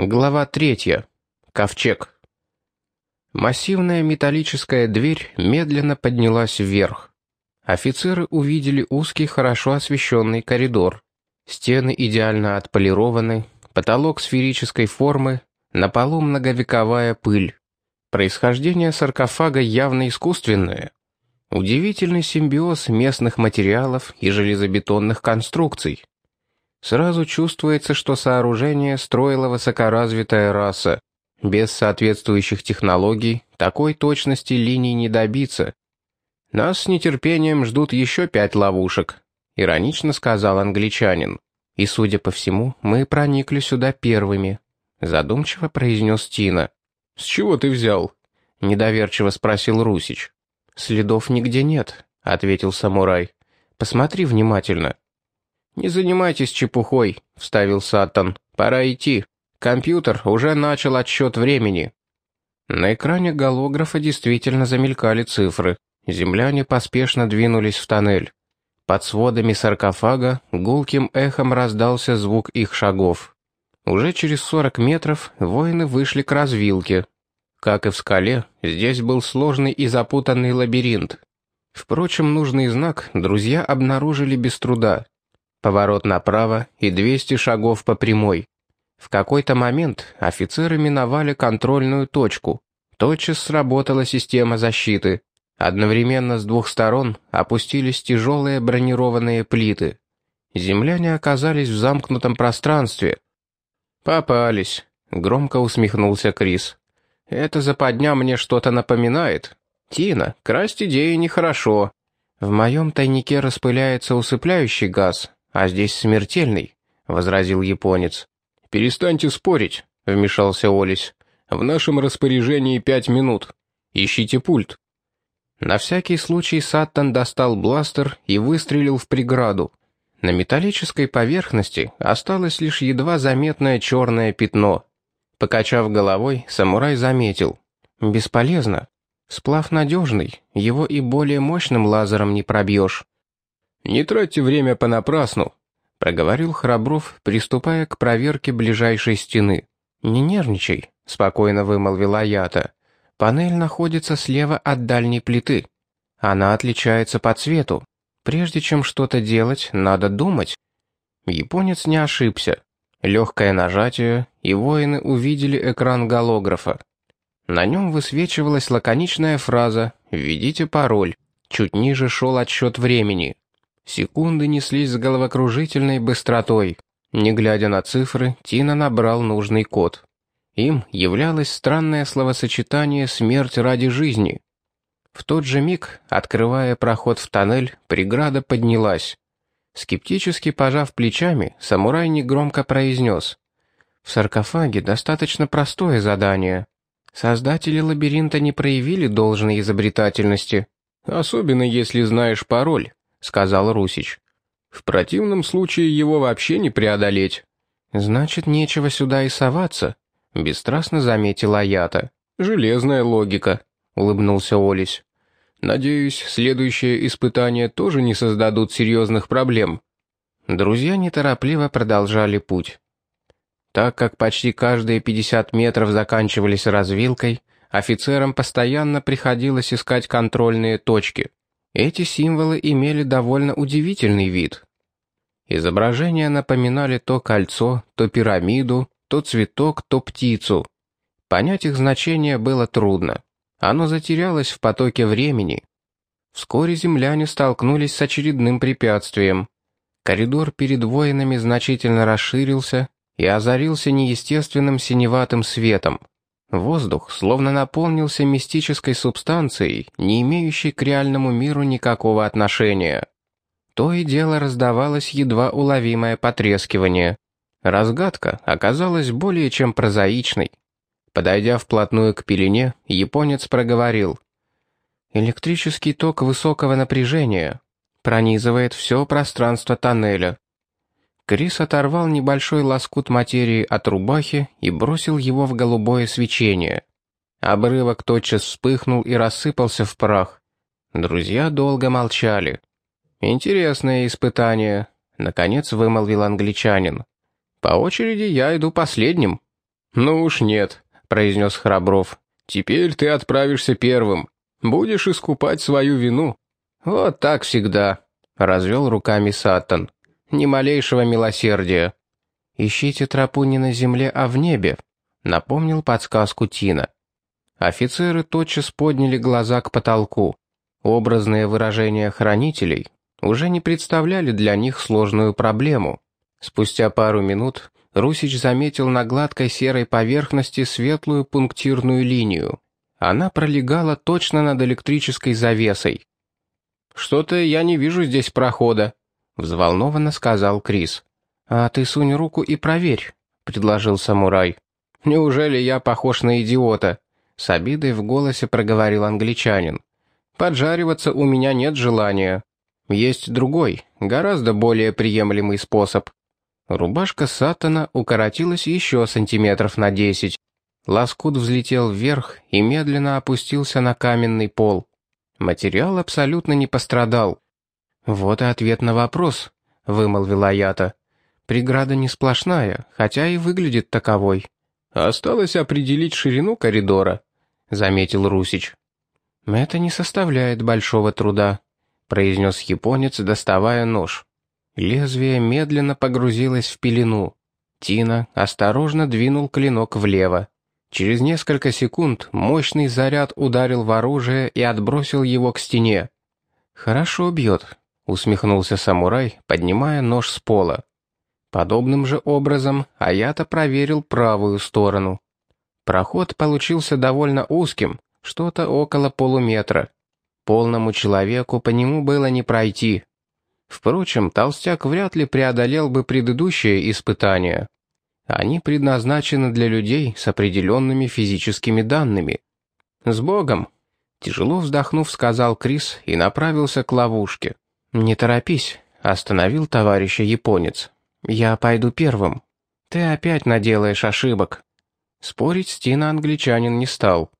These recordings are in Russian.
Глава третья. Ковчег. Массивная металлическая дверь медленно поднялась вверх. Офицеры увидели узкий, хорошо освещенный коридор. Стены идеально отполированы, потолок сферической формы, на полу многовековая пыль. Происхождение саркофага явно искусственное. Удивительный симбиоз местных материалов и железобетонных конструкций. Сразу чувствуется, что сооружение строила высокоразвитая раса. Без соответствующих технологий такой точности линий не добиться. Нас с нетерпением ждут еще пять ловушек, иронично сказал англичанин. И, судя по всему, мы проникли сюда первыми, задумчиво произнес Тина. С чего ты взял? недоверчиво спросил Русич. Следов нигде нет, ответил самурай. Посмотри внимательно. «Не занимайтесь чепухой», — вставил Саттон. «Пора идти. Компьютер уже начал отсчет времени». На экране голографа действительно замелькали цифры. Земляне поспешно двинулись в тоннель. Под сводами саркофага гулким эхом раздался звук их шагов. Уже через 40 метров воины вышли к развилке. Как и в скале, здесь был сложный и запутанный лабиринт. Впрочем, нужный знак друзья обнаружили без труда — Поворот направо и 200 шагов по прямой. В какой-то момент офицеры миновали контрольную точку. Тотчас сработала система защиты. Одновременно с двух сторон опустились тяжелые бронированные плиты. Земляне оказались в замкнутом пространстве. «Попались», — громко усмехнулся Крис. «Это западня мне что-то напоминает. Тина, красть идеи нехорошо. В моем тайнике распыляется усыпляющий газ, а здесь смертельный», — возразил японец. «Перестаньте спорить», — вмешался Олесь. «В нашем распоряжении пять минут. Ищите пульт». На всякий случай Саттон достал бластер и выстрелил в преграду. На металлической поверхности осталось лишь едва заметное черное пятно. Покачав головой, самурай заметил. «Бесполезно. Сплав надежный, его и более мощным лазером не пробьешь». «Не тратьте время понапрасну», — проговорил Храбров, приступая к проверке ближайшей стены. «Не нервничай», — спокойно вымолвила Ята. «Панель находится слева от дальней плиты. Она отличается по цвету. Прежде чем что-то делать, надо думать». Японец не ошибся. Легкое нажатие, и воины увидели экран голографа. На нем высвечивалась лаконичная фраза «Введите пароль». Чуть ниже шел отсчет времени. Секунды неслись с головокружительной быстротой. Не глядя на цифры, Тина набрал нужный код. Им являлось странное словосочетание «смерть ради жизни». В тот же миг, открывая проход в тоннель, преграда поднялась. Скептически пожав плечами, самурай негромко произнес. «В саркофаге достаточно простое задание. Создатели лабиринта не проявили должной изобретательности. Особенно если знаешь пароль», — сказал Русич. «В противном случае его вообще не преодолеть». «Значит, нечего сюда и соваться», — бесстрастно заметила Аята. «Железная логика», — улыбнулся Олесь. «Надеюсь, следующие испытания тоже не создадут серьезных проблем». Друзья неторопливо продолжали путь. Так как почти каждые 50 метров заканчивались развилкой, офицерам постоянно приходилось искать контрольные точки. Эти символы имели довольно удивительный вид. Изображения напоминали то кольцо, то пирамиду, то цветок, то птицу. Понять их значение было трудно. Оно затерялось в потоке времени. Вскоре земляне столкнулись с очередным препятствием. Коридор перед воинами значительно расширился и озарился неестественным синеватым светом. Воздух словно наполнился мистической субстанцией, не имеющей к реальному миру никакого отношения. То и дело раздавалось едва уловимое потрескивание. Разгадка оказалась более чем прозаичной. Подойдя вплотную к пелене, японец проговорил. «Электрический ток высокого напряжения пронизывает все пространство тоннеля. Крис оторвал небольшой лоскут материи от рубахи и бросил его в голубое свечение. Обрывок тотчас вспыхнул и рассыпался в прах. Друзья долго молчали. «Интересное испытание», — наконец вымолвил англичанин. «По очереди я иду последним». «Ну уж нет», — произнес Храбров. «Теперь ты отправишься первым. Будешь искупать свою вину». «Вот так всегда», — развел руками Сатан. «Ни малейшего милосердия». «Ищите тропу не на земле, а в небе», — напомнил подсказку Тина. Офицеры тотчас подняли глаза к потолку. Образные выражения хранителей уже не представляли для них сложную проблему. Спустя пару минут Русич заметил на гладкой серой поверхности светлую пунктирную линию. Она пролегала точно над электрической завесой. «Что-то я не вижу здесь прохода», — взволнованно сказал Крис. «А ты сунь руку и проверь», — предложил самурай. «Неужели я похож на идиота?» — с обидой в голосе проговорил англичанин. «Поджариваться у меня нет желания. Есть другой, гораздо более приемлемый способ». Рубашка Сатана укоротилась еще сантиметров на десять. Лоскут взлетел вверх и медленно опустился на каменный пол. Материал абсолютно не пострадал. «Вот и ответ на вопрос», — вымолвила Ята. «Преграда не сплошная, хотя и выглядит таковой». «Осталось определить ширину коридора», — заметил Русич. «Это не составляет большого труда», — произнес японец, доставая нож. Лезвие медленно погрузилось в пелену. Тина осторожно двинул клинок влево. Через несколько секунд мощный заряд ударил в оружие и отбросил его к стене. «Хорошо бьет», — усмехнулся самурай, поднимая нож с пола. Подобным же образом Аята проверил правую сторону. Проход получился довольно узким, что-то около полуметра. Полному человеку по нему было не пройти. Впрочем, толстяк вряд ли преодолел бы предыдущее испытание. Они предназначены для людей с определенными физическими данными. «С Богом!» — тяжело вздохнув, сказал Крис и направился к ловушке. «Не торопись», — остановил товарища японец. «Я пойду первым. Ты опять наделаешь ошибок». Спорить с Тина англичанин не стал.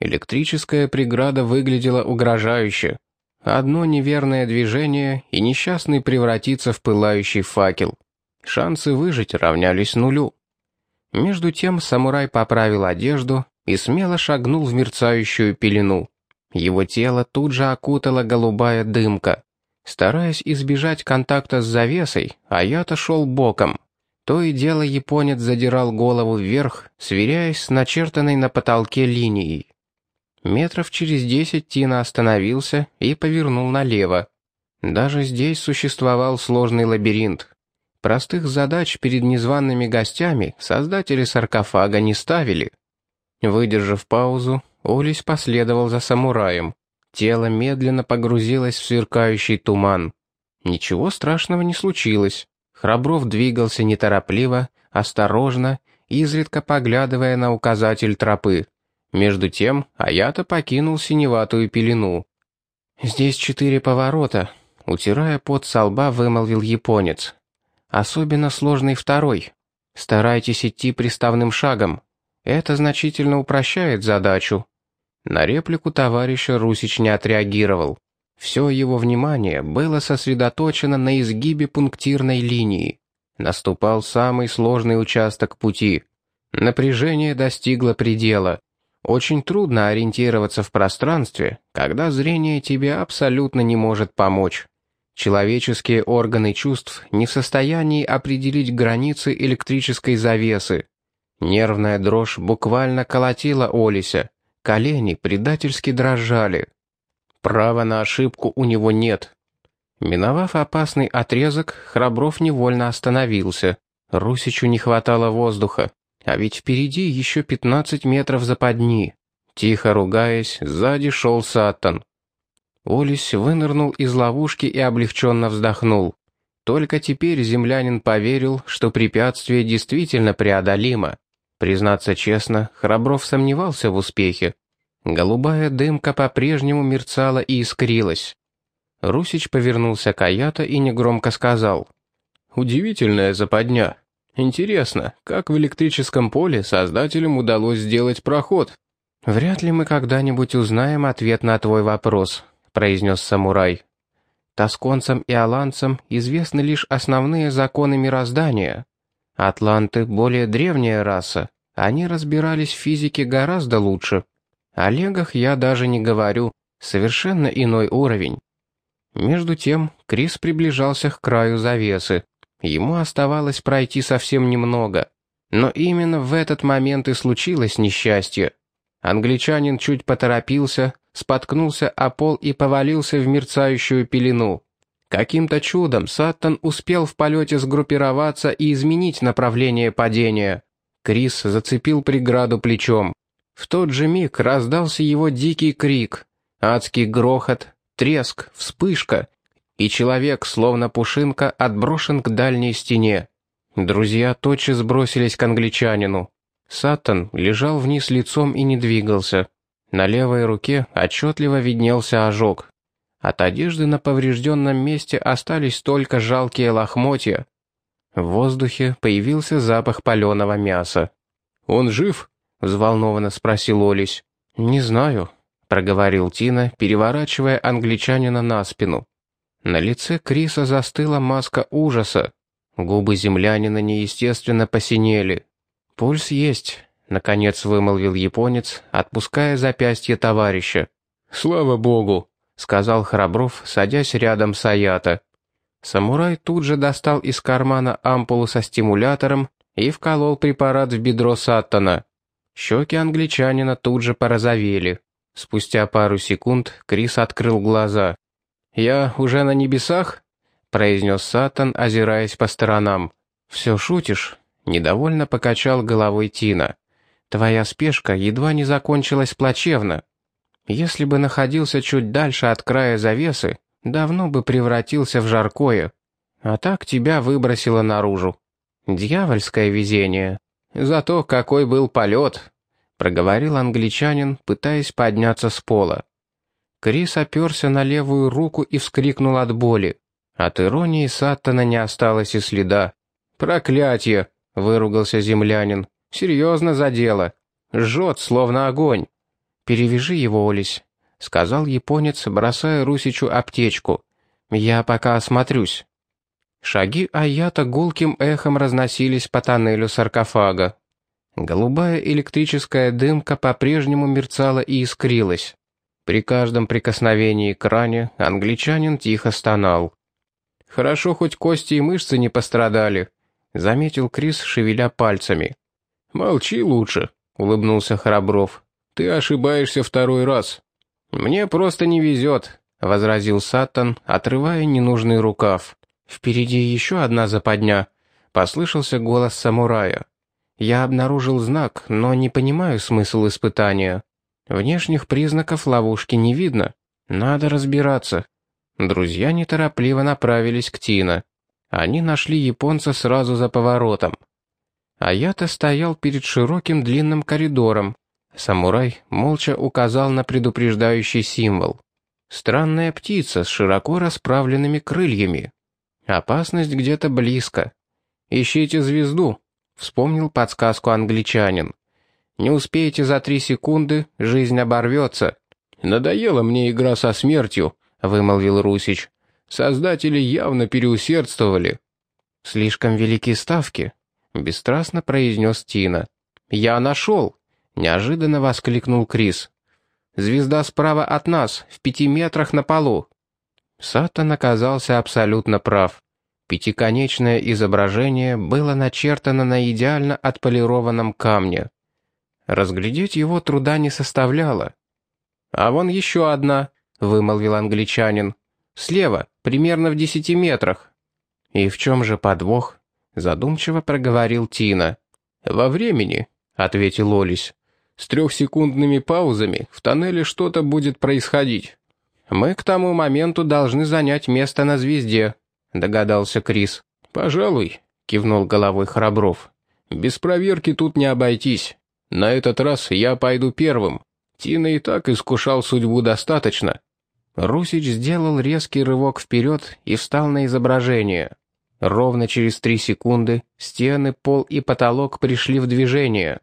Электрическая преграда выглядела угрожающе. Одно неверное движение, и несчастный превратится в пылающий факел. Шансы выжить равнялись нулю. Между тем самурай поправил одежду и смело шагнул в мерцающую пелену. Его тело тут же окутала голубая дымка. Стараясь избежать контакта с завесой, Аята шел боком. То и дело японец задирал голову вверх, сверяясь с начертанной на потолке линией. Метров через десять Тина остановился и повернул налево. Даже здесь существовал сложный лабиринт. Простых задач перед незваными гостями создатели саркофага не ставили. Выдержав паузу, Олесь последовал за самураем. Тело медленно погрузилось в сверкающий туман. Ничего страшного не случилось. Храбров двигался неторопливо, осторожно, изредка поглядывая на указатель тропы. Между тем Аята покинул синеватую пелену. «Здесь четыре поворота», — утирая пот со лба, вымолвил японец. «Особенно сложный второй. Старайтесь идти приставным шагом. Это значительно упрощает задачу». На реплику товарища Русич не отреагировал. Все его внимание было сосредоточено на изгибе пунктирной линии. Наступал самый сложный участок пути. Напряжение достигло предела. Очень трудно ориентироваться в пространстве, когда зрение тебе абсолютно не может помочь. Человеческие органы чувств не в состоянии определить границы электрической завесы. Нервная дрожь буквально колотила Олися, колени предательски дрожали. Права на ошибку у него нет. Миновав опасный отрезок, Храбров невольно остановился. Русичу не хватало воздуха. А ведь впереди еще пятнадцать метров западни. Тихо ругаясь, сзади шел Саттон. Олесь вынырнул из ловушки и облегченно вздохнул. Только теперь землянин поверил, что препятствие действительно преодолимо. Признаться честно, Храбров сомневался в успехе. Голубая дымка по-прежнему мерцала и искрилась. Русич повернулся к Аято и негромко сказал. «Удивительная западня. Интересно, как в электрическом поле создателям удалось сделать проход? Вряд ли мы когда-нибудь узнаем ответ на твой вопрос, произнес самурай. Тосконцам и аланцам известны лишь основные законы мироздания. Атланты — более древняя раса, Они разбирались в физике гораздо лучше. О легах я даже не говорю, совершенно иной уровень. Между тем, Крис приближался к краю завесы. Ему оставалось пройти совсем немного. Но именно в этот момент и случилось несчастье. Англичанин чуть поторопился, споткнулся о пол и повалился в мерцающую пелену. Каким-то чудом Саттон успел в полете сгруппироваться и изменить направление падения. Крис зацепил преграду плечом. В тот же миг раздался его дикий крик. Адский грохот, треск, вспышка, и человек, словно пушинка, отброшен к дальней стене. Друзья тотчас бросились к англичанину. Саттон лежал вниз лицом и не двигался. На левой руке отчетливо виднелся ожог. От одежды на поврежденном месте остались только жалкие лохмотья. В воздухе появился запах паленого мяса. «Он жив?» — взволнованно спросил Олесь. «Не знаю», — проговорил Тина, переворачивая англичанина на спину. На лице Криса застыла маска ужаса. Губы землянина неестественно посинели. «Пульс есть», — наконец вымолвил японец, отпуская запястье товарища. «Слава богу», — сказал Храбров, садясь рядом с Аята. Самурай тут же достал из кармана ампулу со стимулятором и вколол препарат в бедро Саттона. Щеки англичанина тут же порозовели. Спустя пару секунд Крис открыл глаза. «Я уже на небесах?» — произнес Саттон, озираясь по сторонам. «Все шутишь?» — недовольно покачал головой Тина. «Твоя спешка едва не закончилась плачевно. Если бы находился чуть дальше от края завесы, давно бы превратился в жаркое. А так тебя выбросило наружу. Дьявольское везение. Зато какой был полет!» — проговорил англичанин, пытаясь подняться с пола. Крис оперся на левую руку и вскрикнул от боли. От иронии Саттона не осталось и следа. «Проклятье!» — выругался землянин. «Серьезно задело. Жжет, словно огонь». «Перевяжи его, Олесь», — сказал японец, бросая Русичу аптечку. «Я пока осмотрюсь». Шаги Аята гулким эхом разносились по тоннелю саркофага. Голубая электрическая дымка по-прежнему мерцала и искрилась. При каждом прикосновении к ране англичанин тихо стонал. «Хорошо, хоть кости и мышцы не пострадали», — заметил Крис, шевеля пальцами. «Молчи лучше», — улыбнулся Храбров. «Ты ошибаешься второй раз». «Мне просто не везет», — возразил Саттон, отрывая ненужный рукав. «Впереди еще одна западня», — послышался голос самурая. «Я обнаружил знак, но не понимаю смысл испытания». Внешних признаков ловушки не видно. Надо разбираться. Друзья неторопливо направились к Тина. Они нашли японца сразу за поворотом. А я-то стоял перед широким длинным коридором. Самурай молча указал на предупреждающий символ. Странная птица с широко расправленными крыльями. Опасность где-то близко. «Ищите звезду», — вспомнил подсказку англичанин. Не успеете за три секунды, жизнь оборвется. Надоела мне игра со смертью, вымолвил Русич. Создатели явно переусердствовали. Слишком велики ставки, бесстрастно произнес Тина. Я нашел, неожиданно воскликнул Крис. Звезда справа от нас, в пяти метрах на полу. Сатан оказался абсолютно прав. Пятиконечное изображение было начертано на идеально отполированном камне. Разглядеть его труда не составляло. «А вон еще одна», — вымолвил англичанин. «Слева, примерно в десяти метрах». «И в чем же подвох?» — задумчиво проговорил Тина. «Во времени», — ответил Олесь. «С трехсекундными паузами в тоннеле что-то будет происходить. Мы к тому моменту должны занять место на звезде», — догадался Крис. «Пожалуй», — кивнул головой Храбров. «Без проверки тут не обойтись». На этот раз я пойду первым. Тина и так искушал судьбу достаточно. Русич сделал резкий рывок вперед и встал на изображение. Ровно через три секунды стены, пол и потолок пришли в движение.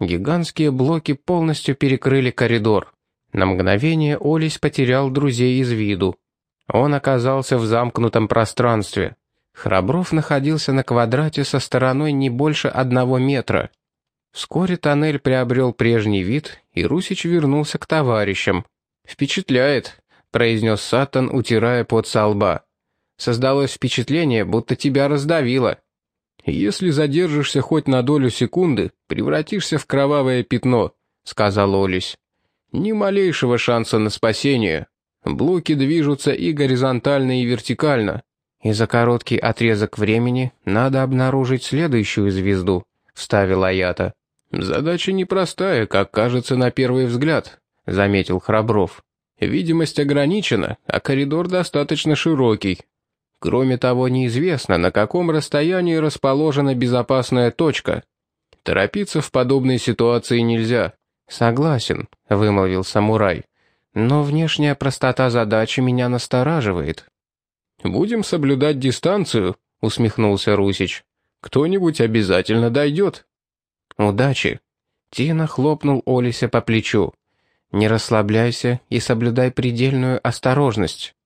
Гигантские блоки полностью перекрыли коридор. На мгновение Олесь потерял друзей из виду. Он оказался в замкнутом пространстве. Храбров находился на квадрате со стороной не больше одного метра. Вскоре тоннель приобрел прежний вид, и Русич вернулся к товарищам. «Впечатляет», — произнес Сатан, утирая пот со лба. «Создалось впечатление, будто тебя раздавило. Если задержишься хоть на долю секунды, превратишься в кровавое пятно», — сказал Олесь. «Ни малейшего шанса на спасение. Блоки движутся и горизонтально, и вертикально. И за короткий отрезок времени надо обнаружить следующую звезду», — вставил Аята. «Задача непростая, как кажется на первый взгляд», — заметил Храбров. «Видимость ограничена, а коридор достаточно широкий. Кроме того, неизвестно, на каком расстоянии расположена безопасная точка. Торопиться в подобной ситуации нельзя». «Согласен», — вымолвил самурай. «Но внешняя простота задачи меня настораживает». «Будем соблюдать дистанцию», — усмехнулся Русич. «Кто-нибудь обязательно дойдет». «Удачи!» Тина хлопнул Олися по плечу. «Не расслабляйся и соблюдай предельную осторожность».